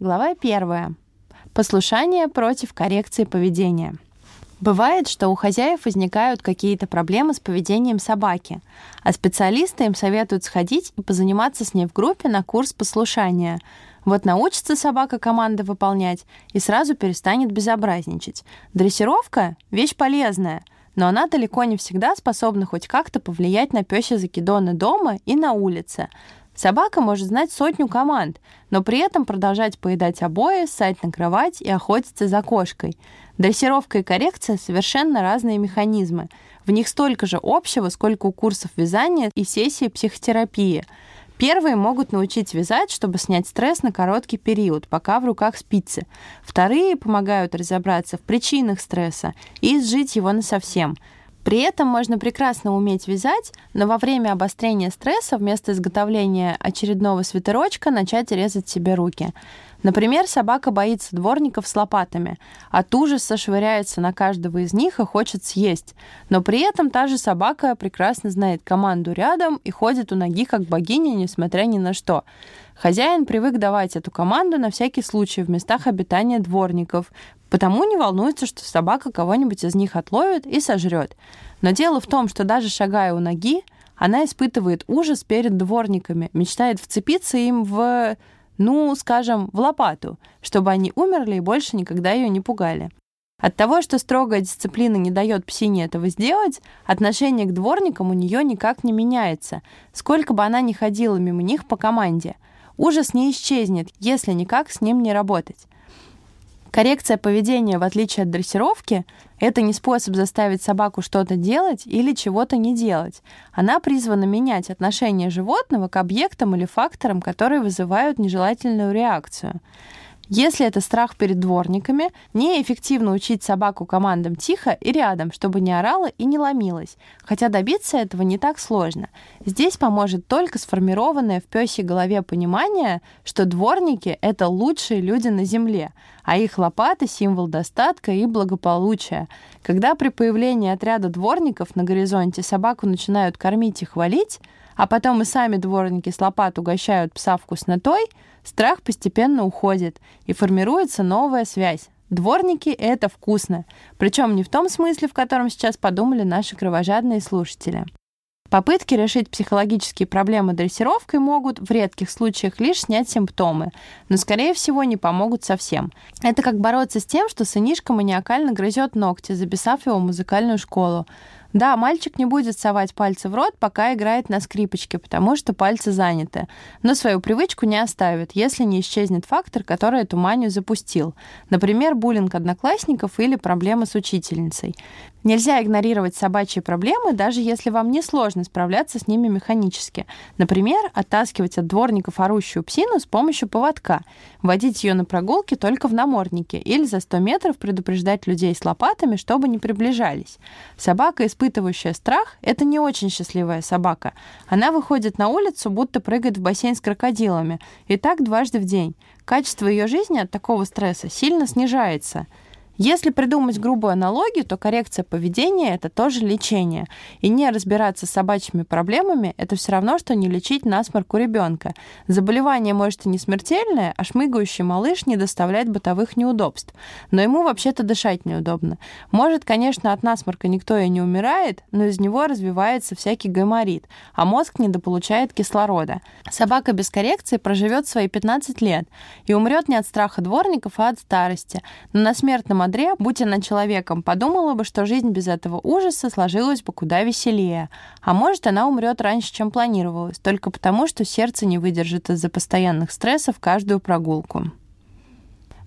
Глава первая. Послушание против коррекции поведения. Бывает, что у хозяев возникают какие-то проблемы с поведением собаки, а специалисты им советуют сходить и позаниматься с ней в группе на курс послушания. Вот научится собака команды выполнять и сразу перестанет безобразничать. Дрессировка — вещь полезная, но она далеко не всегда способна хоть как-то повлиять на пёсье закидоны дома и на улице. Собака может знать сотню команд, но при этом продолжать поедать обои, ссать на кровать и охотиться за кошкой. Дрессировка и коррекция — совершенно разные механизмы. В них столько же общего, сколько у курсов вязания и сессии психотерапии. Первые могут научить вязать, чтобы снять стресс на короткий период, пока в руках спицы. Вторые помогают разобраться в причинах стресса и изжить его насовсем — при этом можно прекрасно уметь вязать, но во время обострения стресса вместо изготовления очередного свитерочка начать резать себе руки. Например, собака боится дворников с лопатами. От ужаса швыряется на каждого из них и хочет съесть. Но при этом та же собака прекрасно знает команду рядом и ходит у ноги как богиня, несмотря ни на что. Хозяин привык давать эту команду на всякий случай в местах обитания дворников, Потому не волнуется, что собака кого-нибудь из них отловит и сожрет. Но дело в том, что даже шагая у ноги, она испытывает ужас перед дворниками, мечтает вцепиться им в, ну, скажем, в лопату, чтобы они умерли и больше никогда ее не пугали. От того, что строгая дисциплина не дает псине этого сделать, отношение к дворникам у нее никак не меняется, сколько бы она ни ходила мимо них по команде. Ужас не исчезнет, если никак с ним не работать. Коррекция поведения, в отличие от дрессировки, это не способ заставить собаку что-то делать или чего-то не делать. Она призвана менять отношение животного к объектам или факторам, которые вызывают нежелательную реакцию. Если это страх перед дворниками, неэффективно учить собаку командам тихо и рядом, чтобы не орала и не ломилась, хотя добиться этого не так сложно. Здесь поможет только сформированное в пёсей голове понимание, что дворники — это лучшие люди на Земле, а их лопаты — символ достатка и благополучия. Когда при появлении отряда дворников на горизонте собаку начинают кормить и хвалить, а потом и сами дворники с лопат угощают пса вкуснотой — Страх постепенно уходит, и формируется новая связь. Дворники — это вкусно. Причем не в том смысле, в котором сейчас подумали наши кровожадные слушатели. Попытки решить психологические проблемы дрессировкой могут в редких случаях лишь снять симптомы, но, скорее всего, не помогут совсем. Это как бороться с тем, что сынишка маниакально грызет ногти, записав его в музыкальную школу. Да, мальчик не будет совать пальцы в рот, пока играет на скрипочке, потому что пальцы заняты. Но свою привычку не оставит, если не исчезнет фактор, который эту манию запустил. Например, буллинг одноклассников или проблемы с учительницей. Нельзя игнорировать собачьи проблемы, даже если вам не сложно справляться с ними механически. Например, оттаскивать от дворников орущую псину с помощью поводка, водить ее на прогулки только в наморднике или за 100 метров предупреждать людей с лопатами, чтобы не приближались. Собака, испытывающая страх, это не очень счастливая собака. Она выходит на улицу, будто прыгает в бассейн с крокодилами, и так дважды в день. Качество ее жизни от такого стресса сильно снижается. Если придумать грубую аналогию, то коррекция поведения — это тоже лечение. И не разбираться с собачьими проблемами — это все равно, что не лечить насморк у ребенка. Заболевание может и не смертельное, а шмыгающий малыш не доставляет бытовых неудобств. Но ему вообще-то дышать неудобно. Может, конечно, от насморка никто и не умирает, но из него развивается всякий гайморит, а мозг недополучает кислорода. Собака без коррекции проживет свои 15 лет и умрет не от страха дворников, а от старости. Но на смертном Андре, будь она человеком, подумала бы, что жизнь без этого ужаса сложилась бы куда веселее. А может, она умрет раньше, чем планировалось, только потому, что сердце не выдержит из-за постоянных стрессов каждую прогулку.